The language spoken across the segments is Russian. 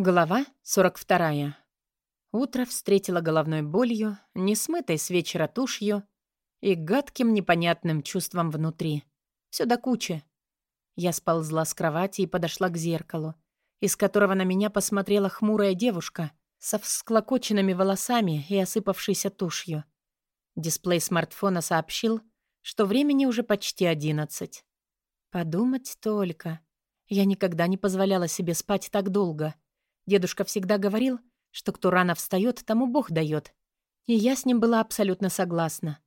Глава 42. Утро встретило головной болью, несмытой с вечера тушью и гадким непонятным чувством внутри. Все до кучи. Я сползла с кровати и подошла к зеркалу, из которого на меня посмотрела хмурая девушка со всклокоченными волосами и осыпавшейся тушью. Дисплей смартфона сообщил, что времени уже почти одиннадцать. Подумать только. Я никогда не позволяла себе спать так долго — Дедушка всегда говорил, что кто рано встает, тому Бог дает. И я с ним была абсолютно согласна.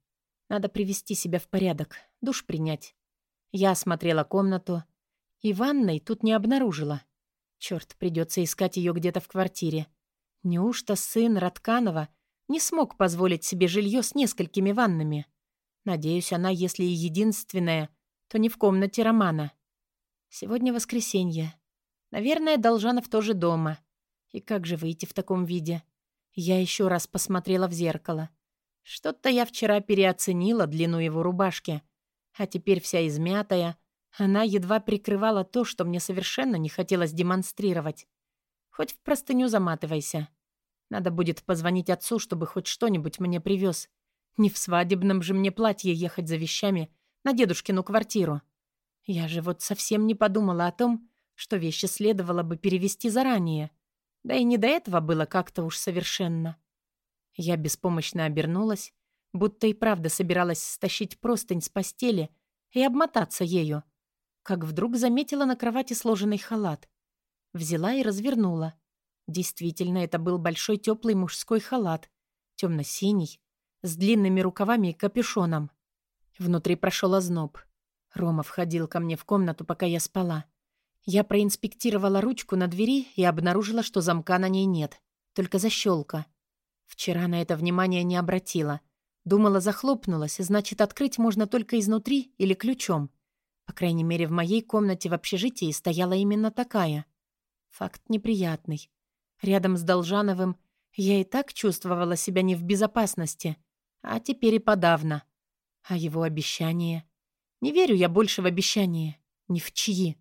Надо привести себя в порядок, душ принять. Я осмотрела комнату и ванной тут не обнаружила. Черт, придется искать ее где-то в квартире. Неужто сын Ратканова не смог позволить себе жилье с несколькими ваннами? Надеюсь, она, если и единственная, то не в комнате Романа. Сегодня воскресенье. Наверное, Должанов тоже дома. И как же выйти в таком виде? Я еще раз посмотрела в зеркало. Что-то я вчера переоценила длину его рубашки. А теперь вся измятая, она едва прикрывала то, что мне совершенно не хотелось демонстрировать. Хоть в простыню заматывайся. Надо будет позвонить отцу, чтобы хоть что-нибудь мне привез. Не в свадебном же мне платье ехать за вещами на дедушкину квартиру. Я же вот совсем не подумала о том, что вещи следовало бы перевести заранее. Да и не до этого было как-то уж совершенно. Я беспомощно обернулась, будто и правда собиралась стащить простынь с постели и обмотаться ею, как вдруг заметила на кровати сложенный халат. Взяла и развернула. Действительно, это был большой теплый мужской халат, темно-синий, с длинными рукавами и капюшоном. Внутри прошел озноб. Рома входил ко мне в комнату, пока я спала. Я проинспектировала ручку на двери и обнаружила, что замка на ней нет, только защелка. Вчера на это внимание не обратила. Думала, захлопнулась, значит, открыть можно только изнутри или ключом. По крайней мере, в моей комнате в общежитии стояла именно такая. Факт неприятный. Рядом с Должановым я и так чувствовала себя не в безопасности, а теперь и подавно. А его обещание? Не верю я больше в обещания. Ни в чьи.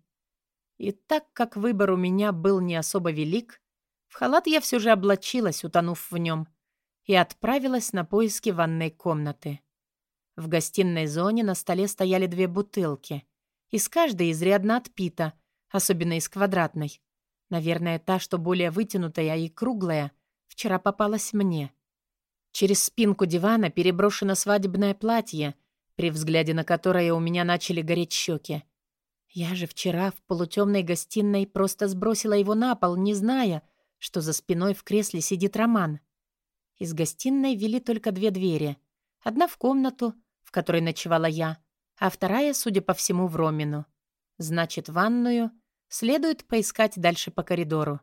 И так как выбор у меня был не особо велик, в халат я все же облачилась, утонув в нем, и отправилась на поиски ванной комнаты. В гостиной зоне на столе стояли две бутылки. Из каждой изрядно отпита, особенно из квадратной. Наверное, та, что более вытянутая и круглая, вчера попалась мне. Через спинку дивана переброшено свадебное платье, при взгляде на которое у меня начали гореть щеки. Я же вчера в полутемной гостиной просто сбросила его на пол, не зная, что за спиной в кресле сидит Роман. Из гостиной вели только две двери. Одна в комнату, в которой ночевала я, а вторая, судя по всему, в Ромину. Значит, ванную следует поискать дальше по коридору.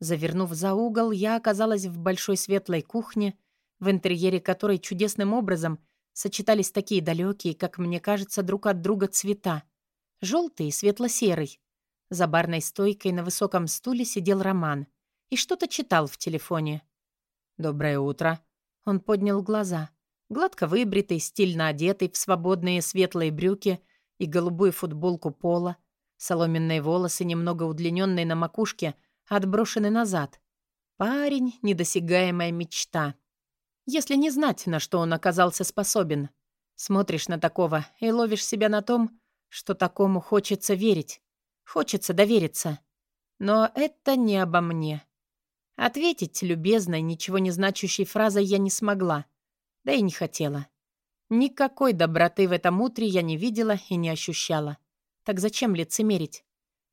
Завернув за угол, я оказалась в большой светлой кухне, в интерьере которой чудесным образом сочетались такие далекие, как мне кажется, друг от друга цвета — Желтый и светло-серый. За барной стойкой на высоком стуле сидел Роман и что-то читал в телефоне. «Доброе утро». Он поднял глаза. Гладко выбритый, стильно одетый, в свободные светлые брюки и голубую футболку пола. Соломенные волосы, немного удлиненные на макушке, отброшены назад. Парень — недосягаемая мечта. Если не знать, на что он оказался способен. Смотришь на такого и ловишь себя на том, что такому хочется верить, хочется довериться. Но это не обо мне. Ответить любезной, ничего не значащей фразой я не смогла, да и не хотела. Никакой доброты в этом утре я не видела и не ощущала. Так зачем лицемерить?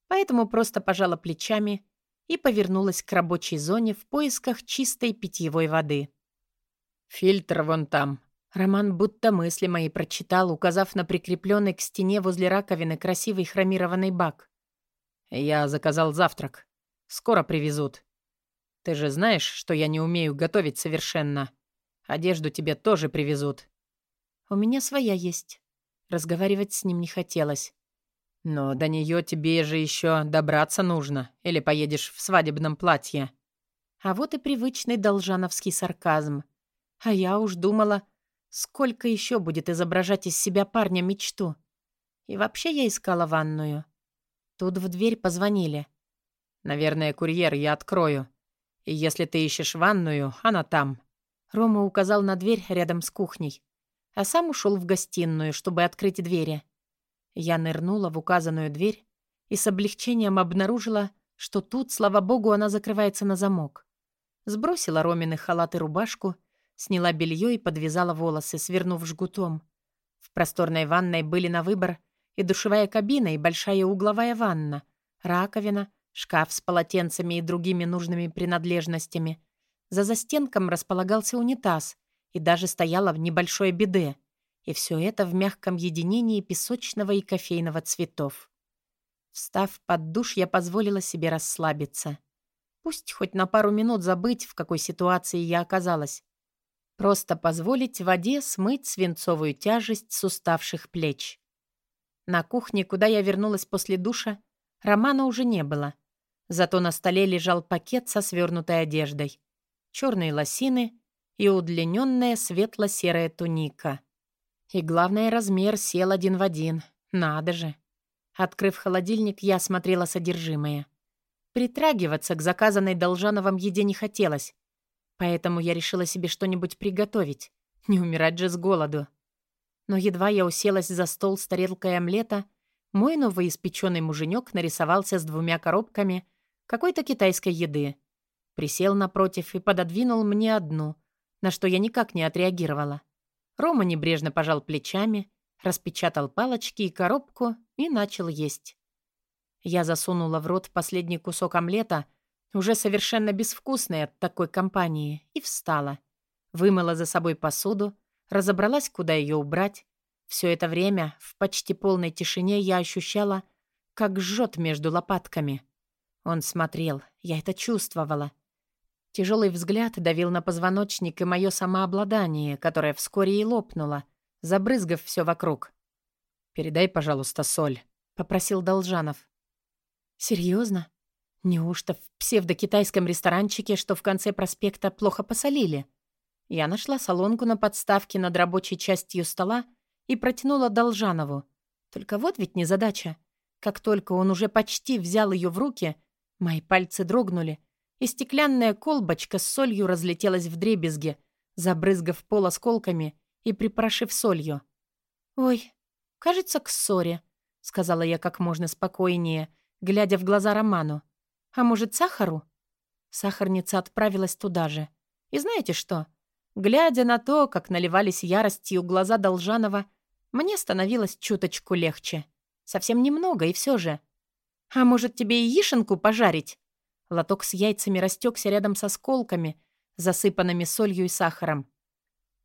Поэтому просто пожала плечами и повернулась к рабочей зоне в поисках чистой питьевой воды. «Фильтр вон там», Роман будто мысли мои прочитал, указав на прикрепленный к стене возле раковины красивый хромированный бак. «Я заказал завтрак. Скоро привезут. Ты же знаешь, что я не умею готовить совершенно. Одежду тебе тоже привезут». «У меня своя есть». Разговаривать с ним не хотелось. «Но до нее тебе же еще добраться нужно, или поедешь в свадебном платье». А вот и привычный должановский сарказм. А я уж думала, Сколько еще будет изображать из себя парня мечту? И вообще я искала ванную. Тут в дверь позвонили. «Наверное, курьер, я открою. И если ты ищешь ванную, она там». Рома указал на дверь рядом с кухней, а сам ушел в гостиную, чтобы открыть двери. Я нырнула в указанную дверь и с облегчением обнаружила, что тут, слава богу, она закрывается на замок. Сбросила Ромины халат и рубашку, сняла белье и подвязала волосы, свернув жгутом. В просторной ванной были на выбор и душевая кабина, и большая угловая ванна, раковина, шкаф с полотенцами и другими нужными принадлежностями. За застенком располагался унитаз, и даже стояла в небольшое биде. И все это в мягком единении песочного и кофейного цветов. Встав под душ, я позволила себе расслабиться. Пусть хоть на пару минут забыть, в какой ситуации я оказалась. Просто позволить воде смыть свинцовую тяжесть с уставших плеч. На кухне, куда я вернулась после душа, Романа уже не было. Зато на столе лежал пакет со свернутой одеждой, черные лосины и удлиненная светло-серая туника. И главное, размер сел один в один. Надо же. Открыв холодильник, я осмотрела содержимое. Притрагиваться к заказанной Должановым еде не хотелось, поэтому я решила себе что-нибудь приготовить. Не умирать же с голоду. Но едва я уселась за стол с тарелкой омлета, мой новоиспеченный муженек нарисовался с двумя коробками какой-то китайской еды. Присел напротив и пододвинул мне одну, на что я никак не отреагировала. Рома небрежно пожал плечами, распечатал палочки и коробку и начал есть. Я засунула в рот последний кусок омлета, уже совершенно безвкусный от такой компании, и встала. Вымыла за собой посуду, разобралась, куда ее убрать. Все это время в почти полной тишине я ощущала, как жжет между лопатками. Он смотрел, я это чувствовала. Тяжелый взгляд давил на позвоночник и мое самообладание, которое вскоре и лопнуло, забрызгав все вокруг. «Передай, пожалуйста, соль», — попросил Должанов. «Серьезно? Неужто в псевдокитайском ресторанчике, что в конце проспекта, плохо посолили?» Я нашла солонку на подставке над рабочей частью стола и протянула Должанову. Только вот ведь незадача. Как только он уже почти взял ее в руки, мои пальцы дрогнули, и стеклянная колбочка с солью разлетелась в дребезги, забрызгав пол осколками и припорошив солью. «Ой, «Кажется, к ссоре», — сказала я как можно спокойнее, глядя в глаза Роману. «А может, сахару?» Сахарница отправилась туда же. И знаете что? Глядя на то, как наливались яростью глаза Должанова, мне становилось чуточку легче. Совсем немного, и все же. «А может, тебе яишенку пожарить?» Лоток с яйцами растекся рядом со сколками, засыпанными солью и сахаром.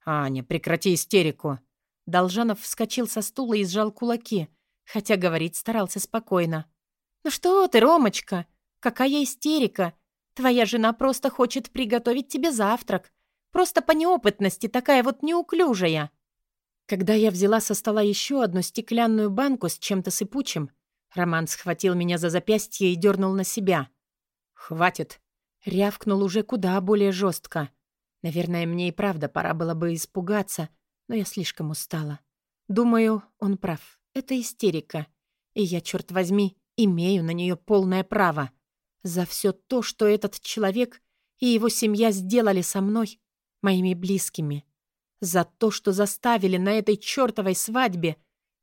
«Аня, прекрати истерику!» Должанов вскочил со стула и сжал кулаки, хотя говорить старался спокойно. «Ну что ты, Ромочка? Какая истерика! Твоя жена просто хочет приготовить тебе завтрак. Просто по неопытности такая вот неуклюжая». Когда я взяла со стола еще одну стеклянную банку с чем-то сыпучим, Роман схватил меня за запястье и дернул на себя. «Хватит!» — рявкнул уже куда более жестко. Наверное, мне и правда пора было бы испугаться — но я слишком устала. Думаю, он прав. Это истерика. И я, черт возьми, имею на нее полное право. За все то, что этот человек и его семья сделали со мной, моими близкими. За то, что заставили на этой чертовой свадьбе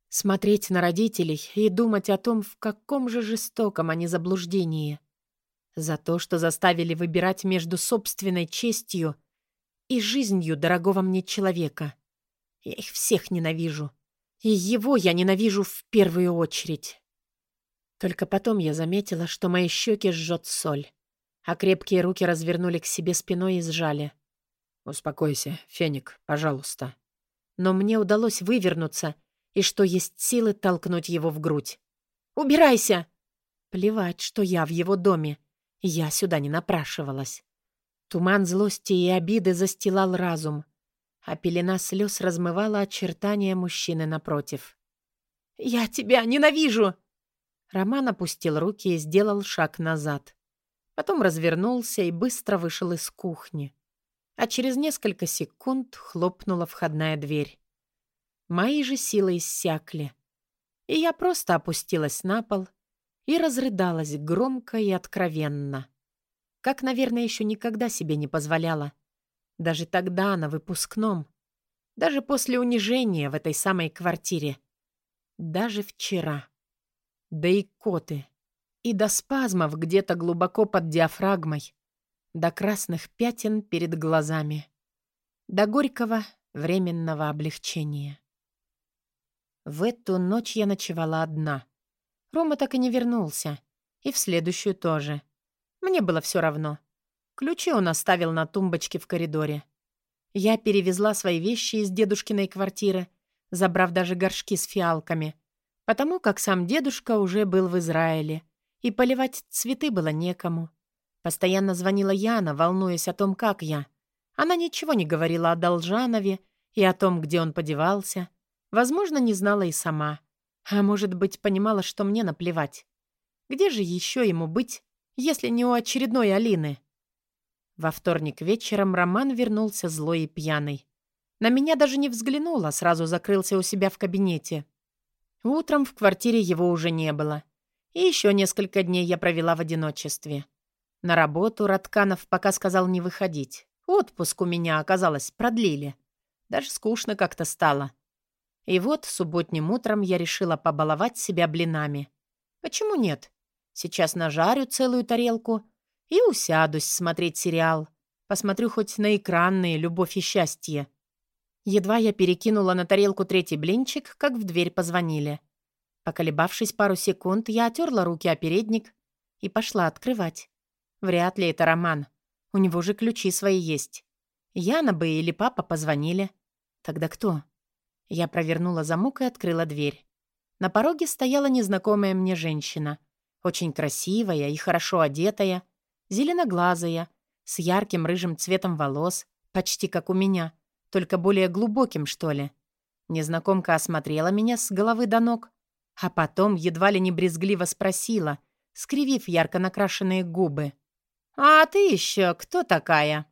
смотреть на родителей и думать о том, в каком же жестоком они заблуждении. За то, что заставили выбирать между собственной честью и жизнью дорогого мне человека. Я их всех ненавижу. И его я ненавижу в первую очередь. Только потом я заметила, что мои щеки жжет соль, а крепкие руки развернули к себе спиной и сжали. «Успокойся, Феник, пожалуйста». Но мне удалось вывернуться и, что есть силы, толкнуть его в грудь. «Убирайся!» Плевать, что я в его доме. Я сюда не напрашивалась. Туман злости и обиды застилал разум а пелена слез размывала очертания мужчины напротив. «Я тебя ненавижу!» Роман опустил руки и сделал шаг назад. Потом развернулся и быстро вышел из кухни. А через несколько секунд хлопнула входная дверь. Мои же силы иссякли. И я просто опустилась на пол и разрыдалась громко и откровенно. Как, наверное, еще никогда себе не позволяла. Даже тогда, на выпускном. Даже после унижения в этой самой квартире. Даже вчера. Да и коты. И до спазмов где-то глубоко под диафрагмой. До красных пятен перед глазами. До горького временного облегчения. В эту ночь я ночевала одна. Рома так и не вернулся. И в следующую тоже. Мне было все равно. Ключи он оставил на тумбочке в коридоре. Я перевезла свои вещи из дедушкиной квартиры, забрав даже горшки с фиалками, потому как сам дедушка уже был в Израиле, и поливать цветы было некому. Постоянно звонила Яна, волнуясь о том, как я. Она ничего не говорила о Должанове и о том, где он подевался. Возможно, не знала и сама. А может быть, понимала, что мне наплевать. Где же еще ему быть, если не у очередной Алины? Во вторник вечером Роман вернулся злой и пьяный. На меня даже не взглянул, а сразу закрылся у себя в кабинете. Утром в квартире его уже не было. И еще несколько дней я провела в одиночестве. На работу Ратканов пока сказал не выходить. Отпуск у меня, оказалось, продлили. Даже скучно как-то стало. И вот субботним утром я решила побаловать себя блинами. Почему нет? Сейчас нажарю целую тарелку — и усядусь смотреть сериал. Посмотрю хоть на экранные «Любовь и счастье». Едва я перекинула на тарелку третий блинчик, как в дверь позвонили. Поколебавшись пару секунд, я отерла руки о передник и пошла открывать. Вряд ли это Роман. У него же ключи свои есть. Яна бы или папа позвонили. Тогда кто? Я провернула замок и открыла дверь. На пороге стояла незнакомая мне женщина. Очень красивая и хорошо одетая — Зеленоглазая, с ярким рыжим цветом волос, почти как у меня, только более глубоким, что ли. Незнакомка осмотрела меня с головы до ног, а потом едва ли не брезгливо спросила, скривив ярко накрашенные губы. «А ты еще кто такая?»